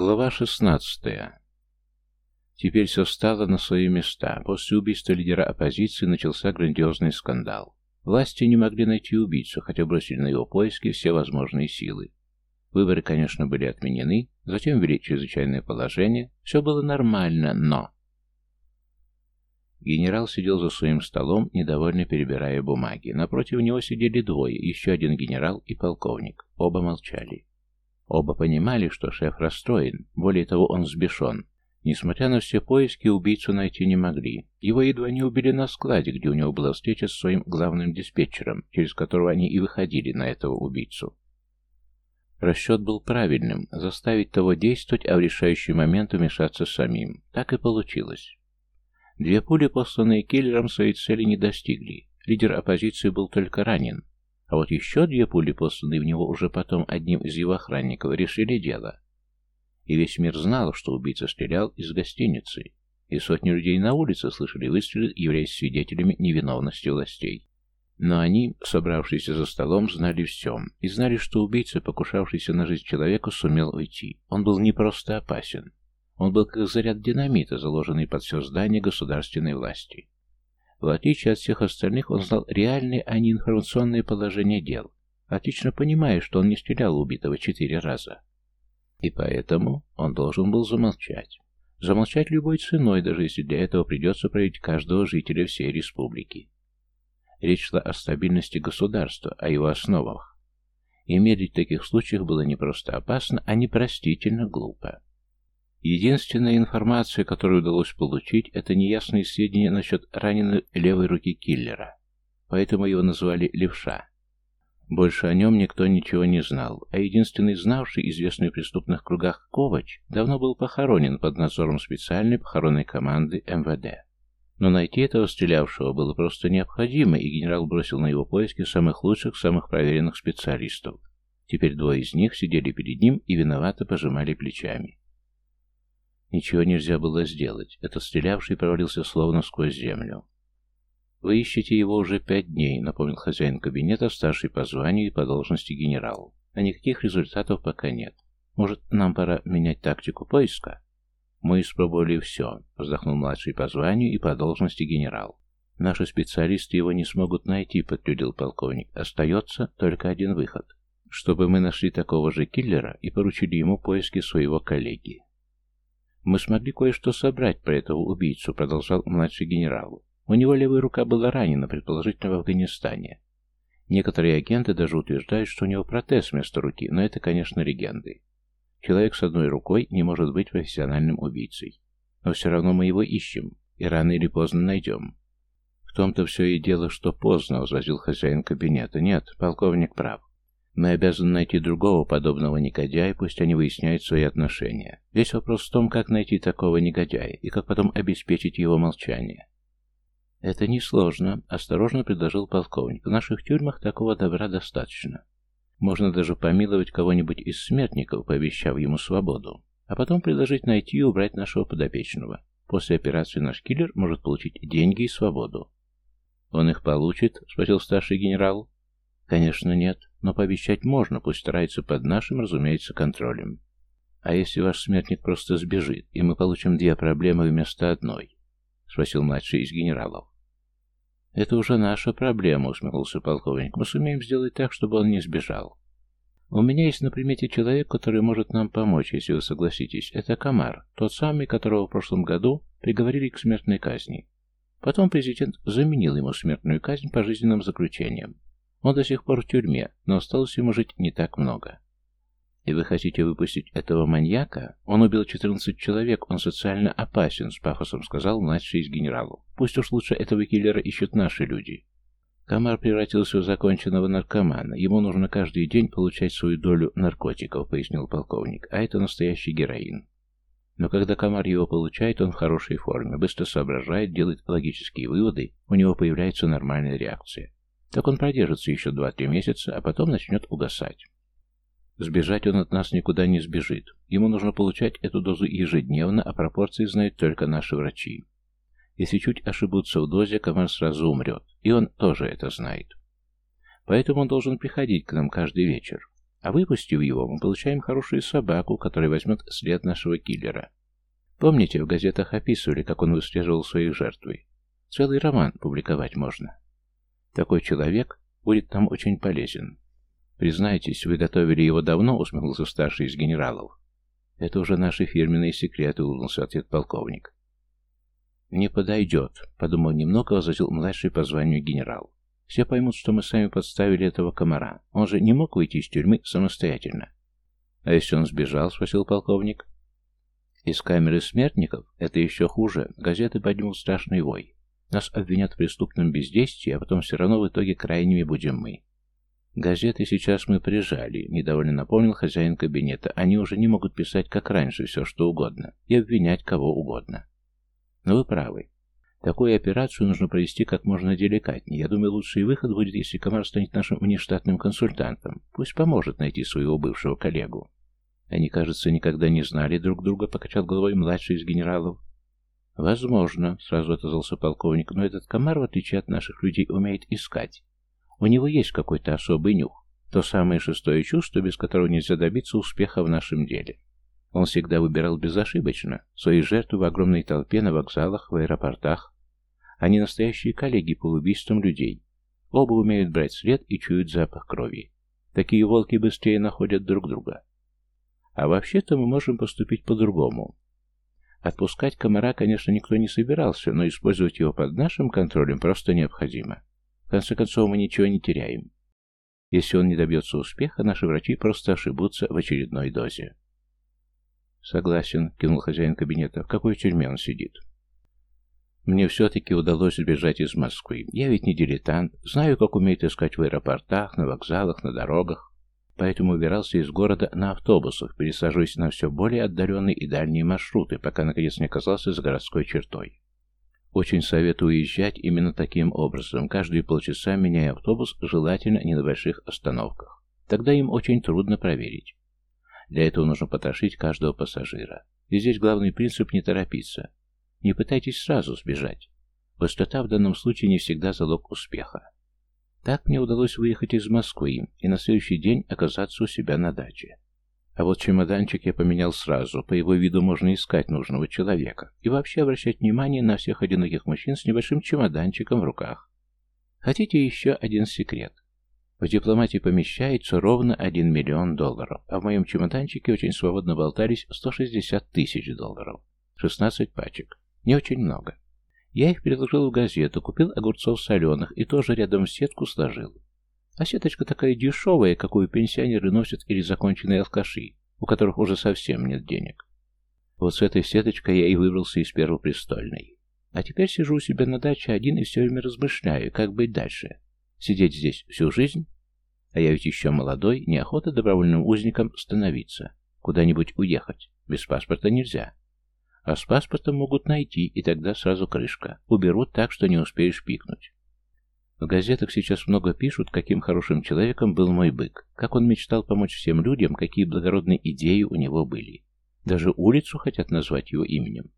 Глава 16. Теперь все стало на свои места. После убийства лидера оппозиции начался грандиозный скандал. Власти не могли найти убийцу, хотя бросили на его поиски все возможные силы. Выборы, конечно, были отменены, затем ввели чрезвычайное положение. Все было нормально, но... Генерал сидел за своим столом, недовольно перебирая бумаги. Напротив него сидели двое, еще один генерал и полковник. Оба молчали. Оба понимали, что шеф расстроен, более того, он взбешен. Несмотря на все поиски, убийцу найти не могли. Его едва не убили на складе, где у него была встреча с своим главным диспетчером, через которого они и выходили на этого убийцу. Расчет был правильным – заставить того действовать, а в решающий момент вмешаться самим. Так и получилось. Две пули, посланные киллером, своей цели не достигли. Лидер оппозиции был только ранен, а вот еще две пули, посланные в него уже потом одним из его охранников, решили дело. И весь мир знал, что убийца стрелял из гостиницы, и сотни людей на улице слышали выстрелы, являясь свидетелями невиновности властей. Но они, собравшиеся за столом, знали все, и знали, что убийца, покушавшийся на жизнь человека, сумел уйти. Он был не просто опасен. Он был как заряд динамита, заложенный под все здание государственной власти. В отличие от всех остальных, он знал реальное, а не информационное положение дел, отлично понимая, что он не стрелял убитого четыре раза. И поэтому он должен был замолчать. Замолчать любой ценой, даже если для этого придется проверить каждого жителя всей республики. Речь шла о стабильности государства, о его основах. И медлить в таких случаях было не просто опасно, а непростительно глупо. Единственная информация, которую удалось получить, это неясные сведения насчет раненой левой руки киллера. Поэтому его называли «левша». Больше о нем никто ничего не знал, а единственный знавший, известный в преступных кругах Ковач, давно был похоронен под надзором специальной похоронной команды МВД. Но найти этого стрелявшего было просто необходимо, и генерал бросил на его поиски самых лучших, самых проверенных специалистов. Теперь двое из них сидели перед ним и виновато пожимали плечами. Ничего нельзя было сделать. Этот стрелявший провалился словно сквозь землю. «Вы ищете его уже пять дней», — напомнил хозяин кабинета, старший по званию и по должности генерал. «А никаких результатов пока нет. Может, нам пора менять тактику поиска?» «Мы испробовали все», — вздохнул младший по званию и по должности генерал. «Наши специалисты его не смогут найти», — подтвердил полковник. «Остается только один выход. Чтобы мы нашли такого же киллера и поручили ему поиски своего коллеги. «Мы смогли кое-что собрать про этого убийцу», — продолжал младший генерал. «У него левая рука была ранена, предположительно, в Афганистане. Некоторые агенты даже утверждают, что у него протез вместо руки, но это, конечно, легенды. Человек с одной рукой не может быть профессиональным убийцей. Но все равно мы его ищем, и рано или поздно найдем». «В том-то все и дело, что поздно», — возразил хозяин кабинета. «Нет, полковник прав. Мы обязаны найти другого подобного негодяя, пусть они выясняют свои отношения. Весь вопрос в том, как найти такого негодяя и как потом обеспечить его молчание. «Это несложно», — осторожно предложил полковник. «В наших тюрьмах такого добра достаточно. Можно даже помиловать кого-нибудь из смертников, пообещав ему свободу, а потом предложить найти и убрать нашего подопечного. После операции наш киллер может получить деньги и свободу». «Он их получит?» — спросил старший генерал. «Конечно, нет. Но пообещать можно, пусть старается под нашим, разумеется, контролем. А если ваш смертник просто сбежит, и мы получим две проблемы вместо одной? Спросил младший из генералов. Это уже наша проблема, усмехнулся полковник. Мы сумеем сделать так, чтобы он не сбежал. У меня есть на примете человек, который может нам помочь, если вы согласитесь. Это Камар, тот самый, которого в прошлом году приговорили к смертной казни. Потом президент заменил ему смертную казнь пожизненным заключением. Он до сих пор в тюрьме, но осталось ему жить не так много. И вы хотите выпустить этого маньяка? Он убил 14 человек, он социально опасен, с пафосом сказал младший из генералов. Пусть уж лучше этого киллера ищут наши люди. Камар превратился в законченного наркомана. Ему нужно каждый день получать свою долю наркотиков, пояснил полковник. А это настоящий героин. Но когда Камар его получает, он в хорошей форме, быстро соображает, делает логические выводы, у него появляется нормальная реакция. Так он продержится еще два-три месяца, а потом начнет угасать. Сбежать он от нас никуда не сбежит. Ему нужно получать эту дозу ежедневно, а пропорции знают только наши врачи. Если чуть ошибутся в дозе, комар сразу умрет. И он тоже это знает. Поэтому он должен приходить к нам каждый вечер. А выпустив его, мы получаем хорошую собаку, которая возьмет след нашего киллера. Помните, в газетах описывали, как он выслеживал своих жертвы? Целый роман публиковать можно. Такой человек будет нам очень полезен. Признайтесь, вы готовили его давно, усмехнулся старший из генералов. Это уже наши фирменные секреты, улыбнулся ответ полковник. «Не подойдет», — подумал немного, возразил младший по званию генерал. «Все поймут, что мы сами подставили этого комара. Он же не мог выйти из тюрьмы самостоятельно». «А если он сбежал?» — спросил полковник. «Из камеры смертников? Это еще хуже. Газеты поднимут страшный вой. Нас обвинят в преступном бездействии, а потом все равно в итоге крайними будем мы. Газеты сейчас мы прижали, недовольно напомнил хозяин кабинета. Они уже не могут писать, как раньше, все что угодно, и обвинять кого угодно. Но вы правы. Такую операцию нужно провести как можно деликатнее. Я думаю, лучший выход будет, если Комар станет нашим внештатным консультантом. Пусть поможет найти своего бывшего коллегу. Они, кажется, никогда не знали друг друга, покачал головой младший из генералов. Возможно, сразу отозвался полковник, но этот комар, в отличие от наших людей, умеет искать. У него есть какой-то особый нюх. То самое шестое чувство, без которого нельзя добиться успеха в нашем деле. Он всегда выбирал безошибочно свои жертвы в огромной толпе на вокзалах, в аэропортах. Они настоящие коллеги по убийствам людей. Оба умеют брать след и чуют запах крови. Такие волки быстрее находят друг друга. А вообще-то мы можем поступить по-другому. Отпускать комара, конечно, никто не собирался, но использовать его под нашим контролем просто необходимо. В конце концов, мы ничего не теряем. Если он не добьется успеха, наши врачи просто ошибутся в очередной дозе. «Согласен», — кинул хозяин кабинета. «В какой тюрьме он сидит?» «Мне все-таки удалось сбежать из Москвы. Я ведь не дилетант. Знаю, как умеет искать в аэропортах, на вокзалах, на дорогах. Поэтому убирался из города на автобусах, пересаживаясь на все более отдаленные и дальние маршруты, пока наконец не оказался за городской чертой. Очень советую уезжать именно таким образом, каждые полчаса меняя автобус, желательно не на больших остановках. Тогда им очень трудно проверить. Для этого нужно потрошить каждого пассажира. И здесь главный принцип не торопиться. Не пытайтесь сразу сбежать. Быстрота в данном случае не всегда залог успеха. Так мне удалось выехать из Москвы и на следующий день оказаться у себя на даче. А вот чемоданчик я поменял сразу, по его виду можно искать нужного человека и вообще обращать внимание на всех одиноких мужчин с небольшим чемоданчиком в руках. Хотите еще один секрет? В дипломате помещается ровно 1 миллион долларов, а в моем чемоданчике очень свободно болтались 160 тысяч долларов. 16 пачек. Не очень много. Я их переложил в газету, купил огурцов соленых и тоже рядом сетку сложил. А сеточка такая дешевая, какую пенсионеры носят или законченные алкаши, у которых уже совсем нет денег. Вот с этой сеточкой я и выбрался из Первопрестольной. А теперь сижу у себя на даче один и все время размышляю, как быть дальше. Сидеть здесь всю жизнь? А я ведь еще молодой, неохота добровольным узником становиться. Куда-нибудь уехать. Без паспорта нельзя. А с паспортом могут найти, и тогда сразу крышка. Уберут так, что не успеешь пикнуть. В газетах сейчас много пишут, каким хорошим человеком был мой бык, как он мечтал помочь всем людям, какие благородные идеи у него были. Даже улицу хотят назвать его именем.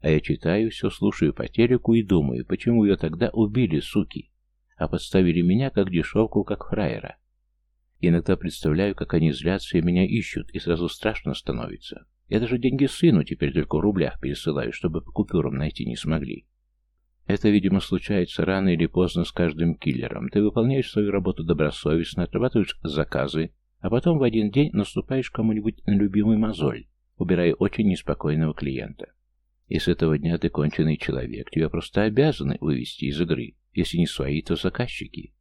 А я читаю все, слушаю по телеку и думаю, почему ее тогда убили, суки а подставили меня как дешевку, как фраера. Иногда представляю, как они злятся и меня ищут, и сразу страшно становится. Я даже деньги сыну теперь только в рублях пересылаю, чтобы по купюрам найти не смогли. Это, видимо, случается рано или поздно с каждым киллером. Ты выполняешь свою работу добросовестно, отрабатываешь заказы, а потом в один день наступаешь кому-нибудь на любимый мозоль, убирая очень неспокойного клиента. И с этого дня ты конченый человек, тебя просто обязаны вывести из игры. Если не свои, то заказчики.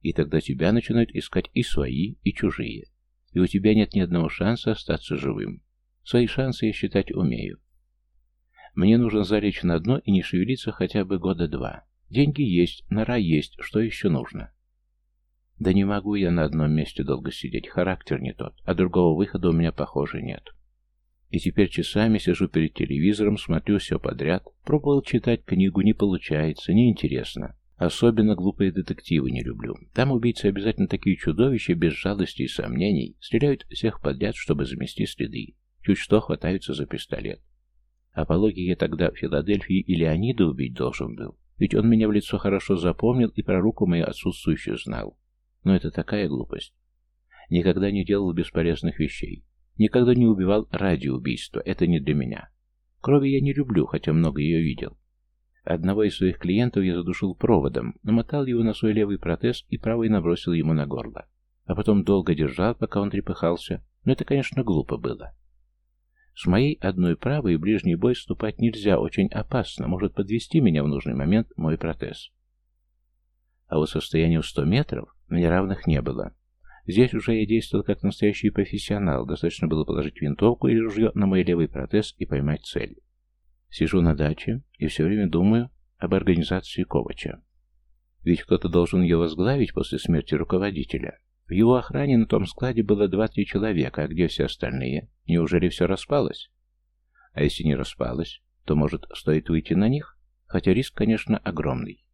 И тогда тебя начинают искать и свои, и чужие. И у тебя нет ни одного шанса остаться живым. Свои шансы я считать умею. Мне нужно залечь на дно и не шевелиться хотя бы года два. Деньги есть, нора есть, что еще нужно? Да не могу я на одном месте долго сидеть, характер не тот, а другого выхода у меня, похоже, нет. И теперь часами сижу перед телевизором, смотрю все подряд. Пробовал читать книгу, не получается, неинтересно. Особенно глупые детективы не люблю. Там убийцы обязательно такие чудовища, без жалости и сомнений, стреляют всех подряд, чтобы замести следы. Чуть что хватаются за пистолет. А по логике тогда в Филадельфии и Леонида убить должен был. Ведь он меня в лицо хорошо запомнил и про руку мою отсутствующую знал. Но это такая глупость. Никогда не делал бесполезных вещей. Никогда не убивал ради убийства. Это не для меня. Крови я не люблю, хотя много ее видел. Одного из своих клиентов я задушил проводом, намотал его на свой левый протез и правый набросил ему на горло. А потом долго держал, пока он трепыхался. Но это, конечно, глупо было. С моей одной правой в ближний бой вступать нельзя, очень опасно, может подвести меня в нужный момент мой протез. А вот состоянию в 100 метров мне равных не было. Здесь уже я действовал как настоящий профессионал, достаточно было положить винтовку или ружье на мой левый протез и поймать цель. Сижу на даче и все время думаю об организации Ковача. Ведь кто-то должен ее возглавить после смерти руководителя. В его охране на том складе было два-три человека, а где все остальные? Неужели все распалось? А если не распалось, то, может, стоит выйти на них? Хотя риск, конечно, огромный.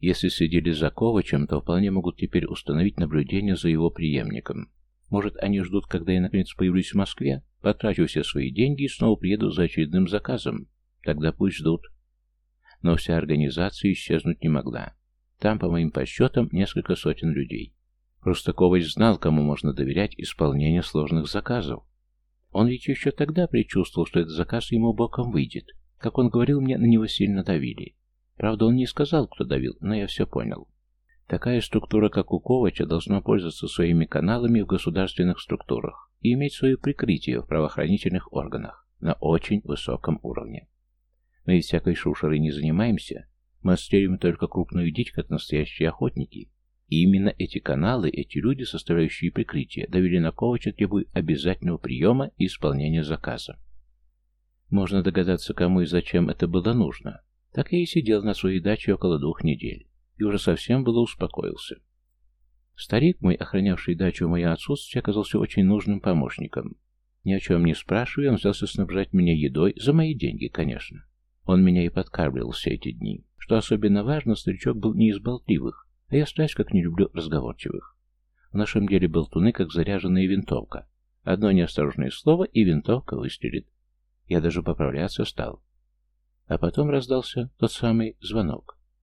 Если следили за Ковачем, то вполне могут теперь установить наблюдение за его преемником. Может, они ждут, когда я наконец появлюсь в Москве, потрачу все свои деньги и снова приеду за очередным заказом? Тогда пусть ждут. Но вся организация исчезнуть не могла. Там, по моим подсчетам, несколько сотен людей. Просто Ковач знал, кому можно доверять исполнение сложных заказов. Он ведь еще тогда предчувствовал, что этот заказ ему боком выйдет. Как он говорил, мне на него сильно давили. Правда, он не сказал, кто давил, но я все понял. Такая структура, как у Ковача, должна пользоваться своими каналами в государственных структурах и иметь свое прикрытие в правоохранительных органах на очень высоком уровне. Мы ведь всякой шушерой не занимаемся, мы отстреливаем только крупную дичь, как настоящие охотники. И именно эти каналы, эти люди, составляющие прикрытие, довели на Ковача требуя обязательного приема и исполнения заказа. Можно догадаться, кому и зачем это было нужно. Так я и сидел на своей даче около двух недель, и уже совсем было успокоился. Старик, мой охранявший дачу в мое отсутствие, оказался очень нужным помощником. Ни о чем не спрашивая, он взялся снабжать меня едой, за мои деньги, конечно. Он меня и подкармливал все эти дни. Что особенно важно, старичок был не из болтливых, а я страсть как не люблю разговорчивых. В нашем деле болтуны, как заряженная винтовка. Одно неосторожное слово, и винтовка выстрелит. Я даже поправляться стал. А потом раздался тот самый звонок.